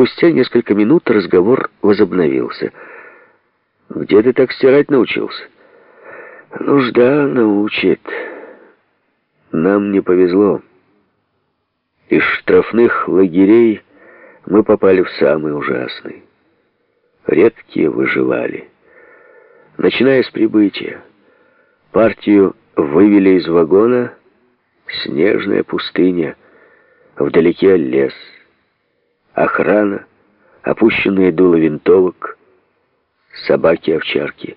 Спустя несколько минут разговор возобновился. «Где ты так стирать научился?» «Нужда научит. Нам не повезло. Из штрафных лагерей мы попали в самый ужасный. Редкие выживали. Начиная с прибытия, партию вывели из вагона снежная пустыня, вдалеке лес, охрана, опущенные дуло винтовок, собаки-овчарки.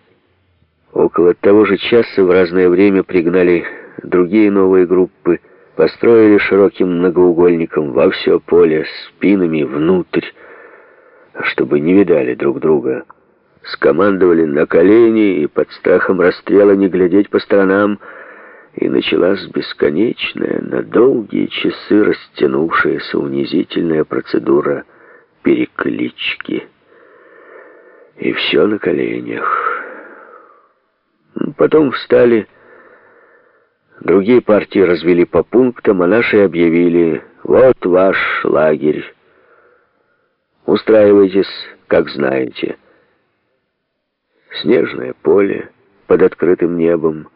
Около того же часа в разное время пригнали другие новые группы, построили широким многоугольником во все поле спинами внутрь, чтобы не видали друг друга. Скомандовали на колени и под страхом расстрела не глядеть по сторонам, и началась бесконечная, на долгие часы растянувшаяся унизительная процедура переклички. И все на коленях. Потом встали, другие партии развели по пунктам, а наши объявили «Вот ваш лагерь, устраивайтесь, как знаете». Снежное поле под открытым небом,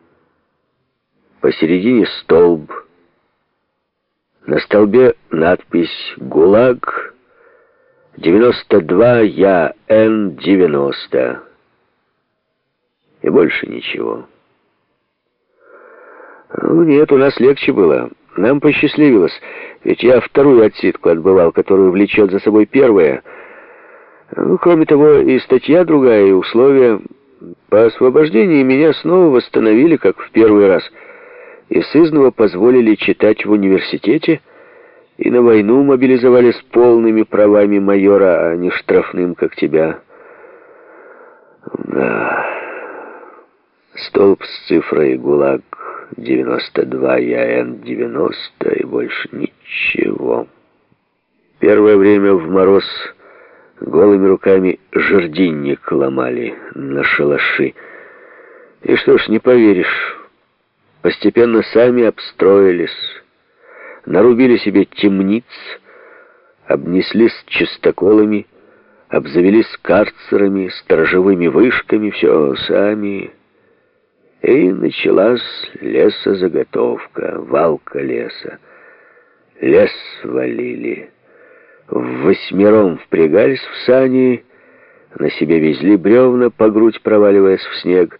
посередине столб. На столбе надпись «ГУЛАГ 92 Я Н-90». И больше ничего. Ну, нет, у нас легче было. Нам посчастливилось, ведь я вторую отсидку отбывал, которую влечет за собой первая. Ну, кроме того, и статья другая, и условия. По освобождении меня снова восстановили, как в первый раз — и сызново позволили читать в университете, и на войну мобилизовали с полными правами майора, а не штрафным, как тебя. Да. Столб с цифрой ГУЛАГ 92, ЯН 90 и больше ничего. Первое время в мороз голыми руками жердинник ломали на шалаши. И что ж, не поверишь, постепенно сами обстроились, нарубили себе темниц, обнеслись чистоколами, обзавелись карцерами, сторожевыми вышками, все сами. И началась лесозаготовка, валка леса. Лес валили. Восьмером впрягались в сани, на себе везли бревна, по грудь проваливаясь в снег,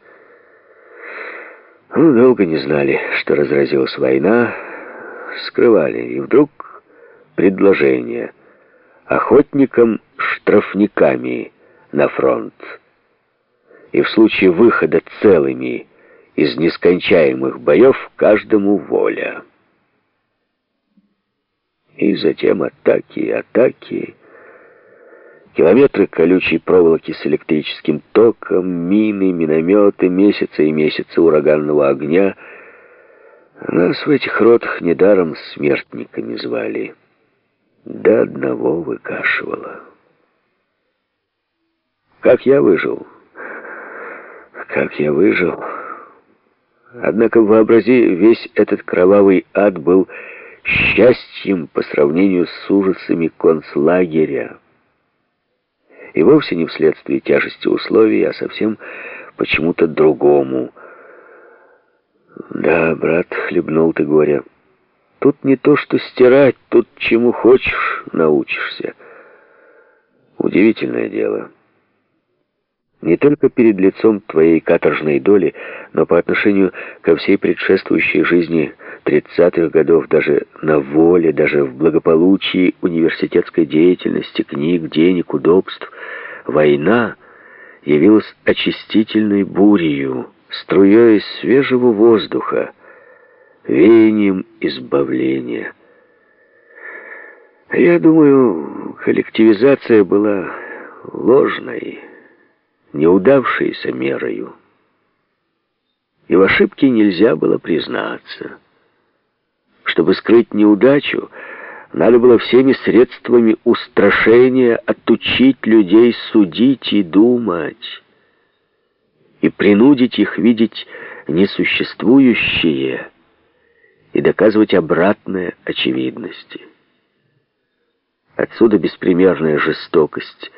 ну, долго не знали, что разразилась война, скрывали. И вдруг предложение охотникам штрафниками на фронт. И в случае выхода целыми из нескончаемых боев каждому воля. И затем атаки, атаки... Километры колючей проволоки с электрическим током, мины, минометы, месяцы и месяцы ураганного огня. Нас в этих ротах недаром смертниками звали. До одного выкашивало. Как я выжил? Как я выжил? Однако вообрази, весь этот кровавый ад был счастьем по сравнению с ужасами концлагеря и вовсе не вследствие тяжести условий, а совсем почему-то другому. Да, брат, хлебнул ты горя. Тут не то, что стирать, тут чему хочешь научишься. Удивительное дело. Не только перед лицом твоей каторжной доли, но по отношению ко всей предшествующей жизни тридцатых годов, даже на воле, даже в благополучии университетской деятельности, книг, денег, удобств, война явилась очистительной бурею, струей свежего воздуха, веянием избавления. Я думаю, коллективизация была ложной, неудавшейся мерою. И в ошибке нельзя было признаться. Чтобы скрыть неудачу, надо было всеми средствами устрашения отучить людей судить и думать, и принудить их видеть несуществующее и доказывать обратное очевидности. Отсюда беспримерная жестокость,